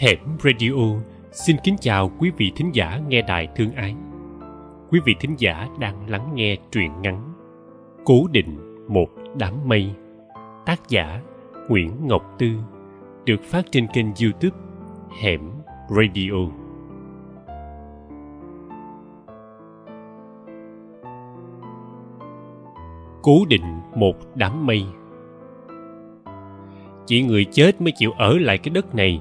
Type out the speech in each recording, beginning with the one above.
Hẻm Radio. Xin kính chào quý vị thính giả nghe đài thương ái. Quý vị thính giả đang lắng nghe truyện ngắn Cố định một đám mây. Tác giả Nguyễn Ngọc Tư, Được phát trên kênh youtube Hẻm Radio. Cố định một đám mây. Chỉ người chết mới chịu ở lại cái đất này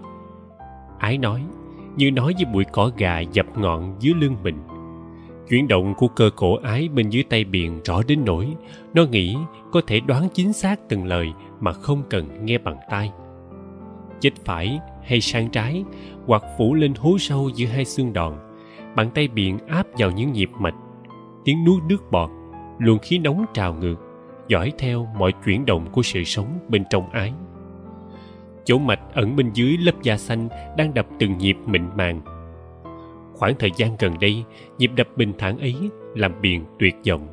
ái nói, như nói với bụi cỏ gà dập ngọn dưới lưng mình. Chuyển động của cơ cổ ái bên dưới tay biển rõ đến nỗi nó nghĩ có thể đoán chính xác từng lời mà không cần nghe bằng tai. Chết phải hay sang trái, hoặc phủ lên hố sâu giữa hai xương đòn, bàn tay biển áp vào những nhịp mạch. Tiếng nuốt nước bọt, luồng khí nóng trào ngược, dõi theo mọi chuyển động của sự sống bên trong ái chỗ mạch ẩn bên dưới lớp da xanh đang đập từng nhịp mịn màng. Khoảng thời gian gần đây, nhịp đập bình thản ấy làm biền tuyệt vọng.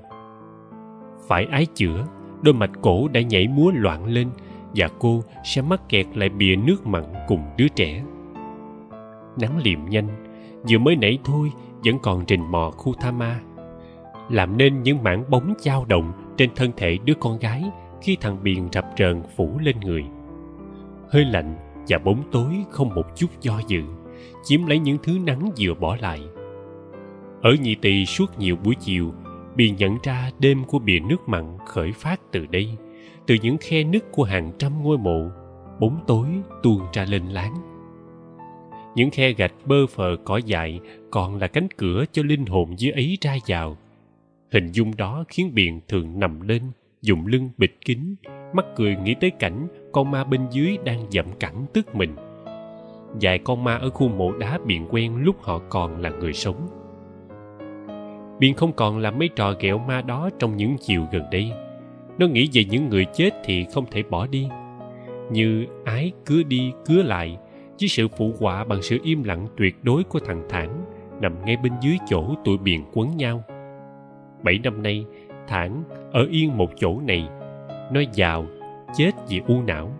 Phải ái chữa, đôi mạch cổ đã nhảy múa loạn lên và cô sẽ mắc kẹt lại bìa nước mặn cùng đứa trẻ. Nắng liệm nhanh, vừa mới nãy thôi vẫn còn rình mò khu tha ma, làm nên những mảng bóng dao động trên thân thể đứa con gái khi thằng biền rập rờn phủ lên người hơi lạnh và bóng tối không một chút do dự, chiếm lấy những thứ nắng vừa bỏ lại. Ở nhị tỳ suốt nhiều buổi chiều bị nhận ra đêm của bìa nước mặn khởi phát từ đây, từ những khe nứt của hàng trăm ngôi mộ, bóng tối tuôn ra lên láng. Những khe gạch bơ phờ cỏ dại còn là cánh cửa cho linh hồn dưới ấy ra vào. Hình dung đó khiến biện thường nằm lên dùng lưng bịt kín mắt cười nghĩ tới cảnh con ma bên dưới đang dậm cẳng tức mình. Vài con ma ở khu mộ đá biện quen lúc họ còn là người sống. Biện không còn làm mấy trò ghẹo ma đó trong những chiều gần đây. Nó nghĩ về những người chết thì không thể bỏ đi. Như ái cứa đi cứa lại, với sự phụ họa bằng sự im lặng tuyệt đối của thằng thản nằm ngay bên dưới chỗ tụi biện quấn nhau. Bảy năm nay, thản ở yên một chỗ này nó giàu, chết vì u não.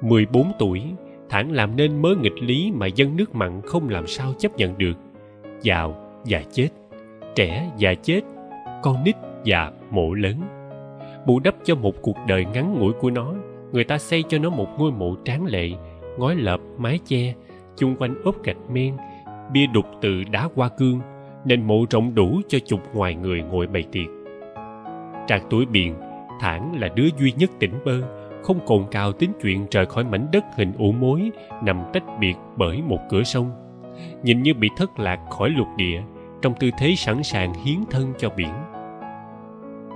14 tuổi, thản làm nên mớ nghịch lý mà dân nước mặn không làm sao chấp nhận được. Giàu và chết, trẻ và chết, con nít và mộ lớn. Bù đắp cho một cuộc đời ngắn ngủi của nó, người ta xây cho nó một ngôi mộ tráng lệ, ngói lợp, mái che, chung quanh ốp gạch men, bia đục từ đá hoa cương, nên mộ rộng đủ cho chục ngoài người ngồi bày tiệc trạc tuổi biển, thản là đứa duy nhất tỉnh bơ không cồn cào tính chuyện rời khỏi mảnh đất hình ủ mối nằm tách biệt bởi một cửa sông. Nhìn như bị thất lạc khỏi lục địa trong tư thế sẵn sàng hiến thân cho biển.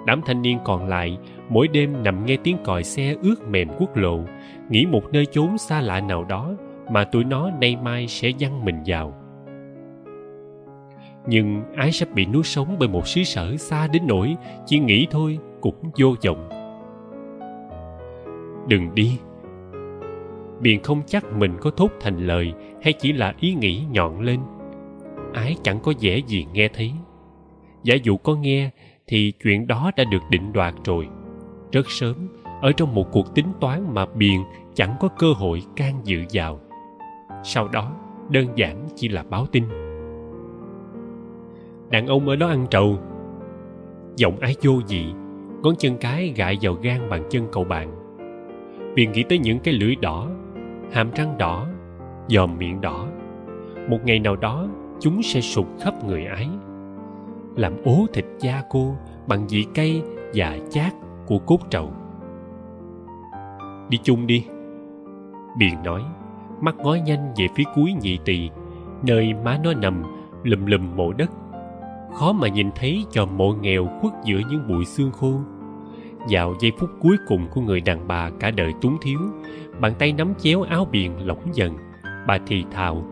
Đám thanh niên còn lại mỗi đêm nằm nghe tiếng còi xe ướt mềm quốc lộ nghĩ một nơi chốn xa lạ nào đó mà tụi nó nay mai sẽ văng mình vào nhưng ái sắp bị nuốt sống bởi một xứ sở xa đến nỗi chỉ nghĩ thôi cũng vô vọng. Đừng đi. Biện không chắc mình có thốt thành lời hay chỉ là ý nghĩ nhọn lên. Ái chẳng có vẻ gì nghe thấy. Giả dụ có nghe thì chuyện đó đã được định đoạt rồi. Rất sớm, ở trong một cuộc tính toán mà biền chẳng có cơ hội can dự vào. Sau đó, đơn giản chỉ là báo tin đàn ông ở đó ăn trầu. Giọng ái vô dị, ngón chân cái gại vào gan bàn chân cậu bạn. Biện nghĩ tới những cái lưỡi đỏ, hàm răng đỏ, dòm miệng đỏ, một ngày nào đó chúng sẽ sụt khắp người ái. Làm ố thịt da cô bằng vị cay và chát của cốt trầu. Đi chung đi. Biền nói, mắt ngó nhanh về phía cuối nhị tỳ, nơi má nó nằm lùm lùm mộ đất khó mà nhìn thấy cho mộ nghèo khuất giữa những bụi xương khô. Vào giây phút cuối cùng của người đàn bà cả đời túng thiếu, bàn tay nắm chéo áo biền lỏng dần, bà thì thào,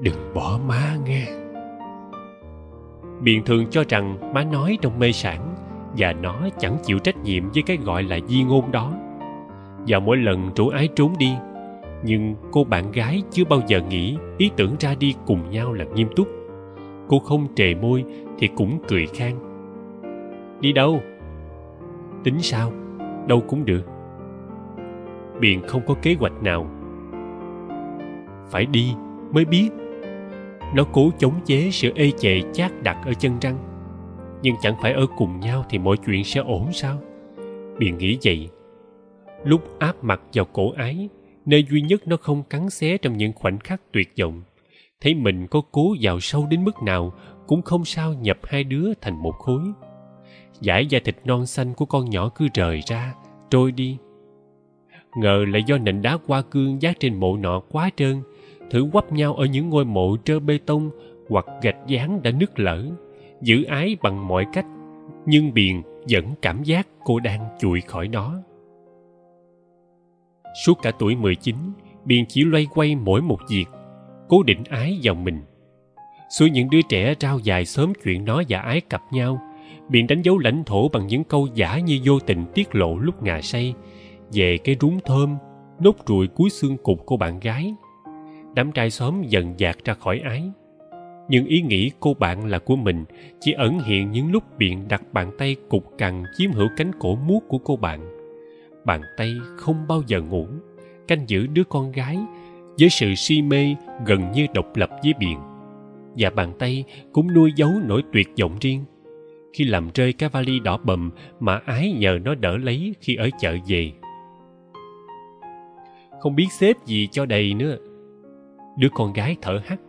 đừng bỏ má nghe. Biện thường cho rằng má nói trong mê sản và nó chẳng chịu trách nhiệm với cái gọi là di ngôn đó. Và mỗi lần rủ ái trốn đi, nhưng cô bạn gái chưa bao giờ nghĩ ý tưởng ra đi cùng nhau là nghiêm túc cô không trề môi thì cũng cười khang. Đi đâu? Tính sao? Đâu cũng được. Biện không có kế hoạch nào. Phải đi mới biết. Nó cố chống chế sự ê chề chát đặt ở chân răng. Nhưng chẳng phải ở cùng nhau thì mọi chuyện sẽ ổn sao? Biện nghĩ vậy. Lúc áp mặt vào cổ ái, nơi duy nhất nó không cắn xé trong những khoảnh khắc tuyệt vọng thấy mình có cố vào sâu đến mức nào cũng không sao nhập hai đứa thành một khối. Giải da thịt non xanh của con nhỏ cứ rời ra trôi đi. Ngờ là do nền đá hoa cương dát trên mộ nọ quá trơn thử quắp nhau ở những ngôi mộ trơ bê tông hoặc gạch dán đã nứt lở giữ ái bằng mọi cách nhưng biền vẫn cảm giác cô đang chùi khỏi nó. Suốt cả tuổi 19, biền chỉ loay quay mỗi một việc cố định ái vào mình. Xuôi những đứa trẻ trao dài sớm chuyện nó và ái cặp nhau biện đánh dấu lãnh thổ bằng những câu giả như vô tình tiết lộ lúc ngà say, về cái rúng thơm, nốt ruồi cuối xương cục của bạn gái. Đám trai xóm dần dạt ra khỏi ái. Nhưng ý nghĩ cô bạn là của mình chỉ ẩn hiện những lúc biện đặt bàn tay cục cằn chiếm hữu cánh cổ muốt của cô bạn. Bàn tay không bao giờ ngủ, canh giữ đứa con gái với sự si mê gần như độc lập với biển, và bàn tay cũng nuôi giấu nỗi tuyệt vọng riêng. Khi làm rơi cái vali đỏ bầm mà ái nhờ nó đỡ lấy khi ở chợ về. Không biết xếp gì cho đầy nữa. Đứa con gái thở hắt.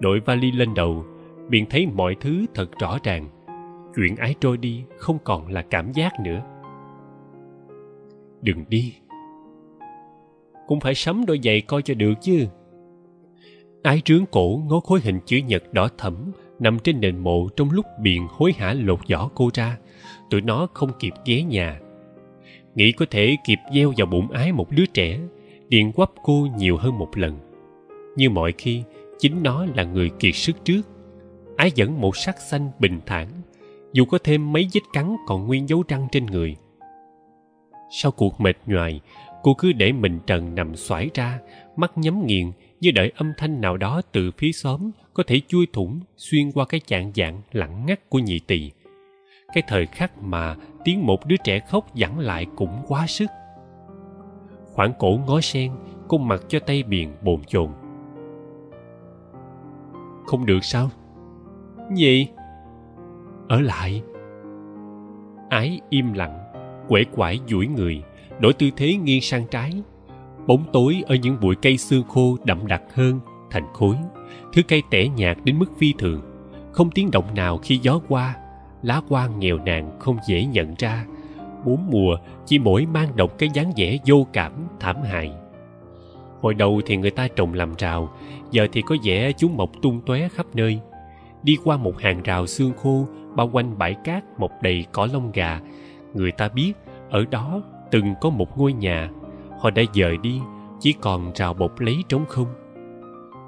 Đội vali lên đầu biện thấy mọi thứ thật rõ ràng. Chuyện ái trôi đi không còn là cảm giác nữa. Đừng đi cũng phải sắm đôi giày coi cho được chứ. Ái trướng cổ ngó khối hình chữ nhật đỏ thẫm nằm trên nền mộ trong lúc biện hối hả lột vỏ cô ra. Tụi nó không kịp ghé nhà. Nghĩ có thể kịp gieo vào bụng ái một đứa trẻ điện quắp cô nhiều hơn một lần. Như mọi khi, chính nó là người kiệt sức trước. Ái vẫn một sắc xanh bình thản, dù có thêm mấy vết cắn còn nguyên dấu răng trên người. Sau cuộc mệt nhoài cô cứ để mình trần nằm xoải ra, mắt nhắm nghiền như đợi âm thanh nào đó từ phía xóm có thể chui thủng xuyên qua cái chạng dạng lặng ngắt của nhị tỳ. Cái thời khắc mà tiếng một đứa trẻ khóc dặn lại cũng quá sức. Khoảng cổ ngó sen, cô mặc cho tay biền bồn chồn. Không được sao? Gì? Ở lại. Ái im lặng, quể quải duỗi người đổi tư thế nghiêng sang trái. Bóng tối ở những bụi cây xương khô đậm đặc hơn thành khối. Thứ cây tẻ nhạt đến mức phi thường. Không tiếng động nào khi gió qua. Lá quan nghèo nàn không dễ nhận ra. Bốn mùa chỉ mỗi mang độc cái dáng vẻ vô cảm, thảm hại. Hồi đầu thì người ta trồng làm rào, giờ thì có vẻ chúng mọc tung tóe khắp nơi. Đi qua một hàng rào xương khô bao quanh bãi cát mọc đầy cỏ lông gà. Người ta biết, ở đó từng có một ngôi nhà. Họ đã dời đi, chỉ còn rào bột lấy trống không.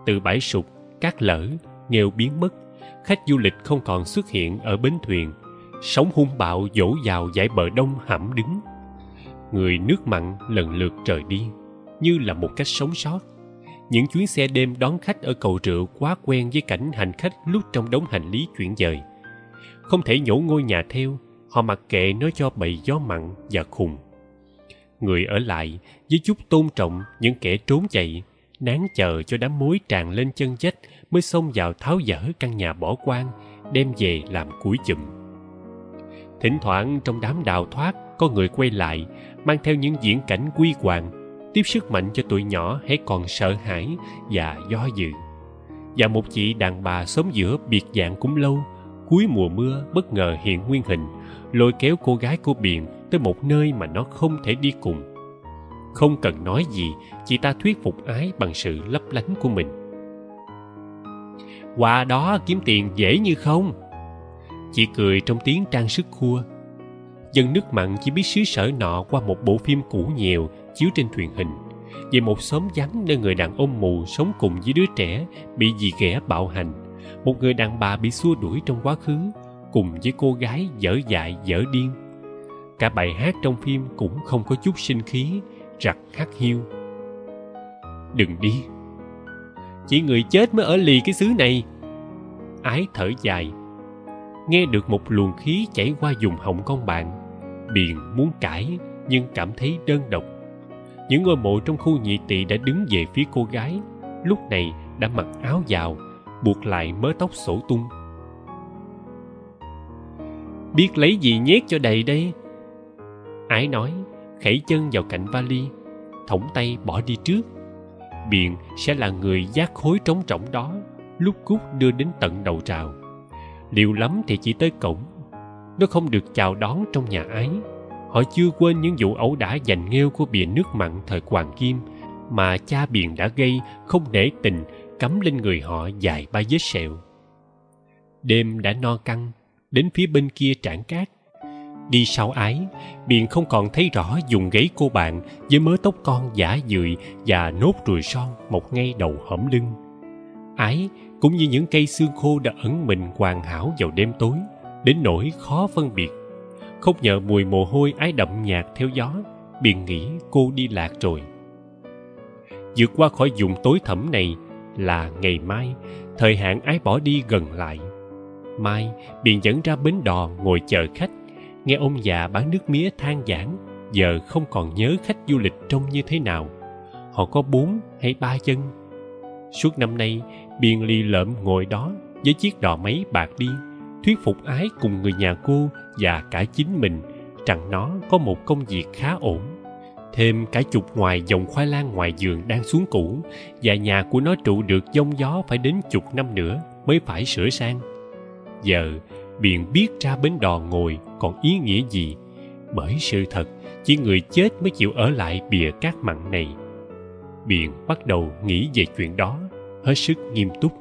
Từ bãi sụp, cát lở nghèo biến mất, khách du lịch không còn xuất hiện ở bến thuyền. Sóng hung bạo dỗ vào dải bờ đông hãm đứng. Người nước mặn lần lượt rời đi, như là một cách sống sót. Những chuyến xe đêm đón khách ở cầu rượu quá quen với cảnh hành khách lúc trong đống hành lý chuyển dời. Không thể nhổ ngôi nhà theo, họ mặc kệ nó cho bầy gió mặn và khùng người ở lại, với chút tôn trọng những kẻ trốn chạy, nán chờ cho đám mối tràn lên chân chết mới xông vào tháo dỡ căn nhà bỏ quan, đem về làm củi chùm. Thỉnh thoảng trong đám đào thoát, có người quay lại, mang theo những diễn cảnh quy hoàng, tiếp sức mạnh cho tụi nhỏ hãy còn sợ hãi và do dự. Và một chị đàn bà sống giữa biệt dạng cũng lâu, cuối mùa mưa bất ngờ hiện nguyên hình, lôi kéo cô gái của biển tới một nơi mà nó không thể đi cùng. Không cần nói gì chị ta thuyết phục ái bằng sự lấp lánh của mình. Qua đó kiếm tiền dễ như không? Chị cười trong tiếng trang sức khua. Dân nước mặn chỉ biết xứ sở nọ qua một bộ phim cũ nhiều, chiếu trên truyền hình, về một xóm vắng nơi người đàn ông mù sống cùng với đứa trẻ bị dì ghẻ bạo hành. Một người đàn bà bị xua đuổi trong quá khứ, cùng với cô gái dở dại, dở điên cả bài hát trong phim cũng không có chút sinh khí rặt hắt hiu. Đừng đi. Chỉ người chết mới ở lì cái xứ này. Ái thở dài. Nghe được một luồng khí chảy qua vùng họng con bạn, biền muốn cãi nhưng cảm thấy đơn độc. Những ngôi mộ trong khu nhị tỵ đã đứng về phía cô gái, lúc này đã mặc áo vào buộc lại mớ tóc sổ tung. Biết lấy gì nhét cho đầy đây? Ái nói, khẩy chân vào cạnh vali, thõng tay bỏ đi trước. Biện sẽ là người giác khối trống trọng đó, lúc cút đưa đến tận đầu trào. Liệu lắm thì chỉ tới cổng. Nó không được chào đón trong nhà ái. Họ chưa quên những vụ ẩu đả giành nghêu của bìa nước mặn thời hoàng kim mà cha biền đã gây không để tình, cắm lên người họ dài ba vết sẹo. Đêm đã no căng, đến phía bên kia trảng cát đi sau ái biện không còn thấy rõ dùng gáy cô bạn với mớ tóc con giả dười và nốt ruồi son một ngay đầu hõm lưng. Ái cũng như những cây xương khô đã ẩn mình hoàn hảo vào đêm tối, đến nỗi khó phân biệt. Không nhờ mùi mồ hôi ái đậm nhạt theo gió biện nghĩ cô đi lạc rồi. Vượt qua khỏi vùng tối thẳm này là ngày mai, thời hạn ái bỏ đi gần lại. Mai biện dẫn ra bến đò ngồi chờ khách nghe ông già bán nước mía than giảng, giờ không còn nhớ khách du lịch trông như thế nào. Họ có bốn hay ba chân suốt năm nay, biên ly lợm ngồi đó với chiếc đò máy bạc đi, thuyết phục ái cùng người nhà cô và cả chính mình rằng nó có một công việc khá ổn. Thêm cả chục ngoài dòng khoai lang ngoài giường đang xuống cũ và nhà của nó trụ được giông gió phải đến chục năm nữa mới phải sửa sang. Giờ biện biết ra bến đò ngồi còn ý nghĩa gì. Bởi sự thật, chỉ người chết mới chịu ở lại bìa cát mặn này. Biện bắt đầu nghĩ về chuyện đó, hết sức nghiêm túc.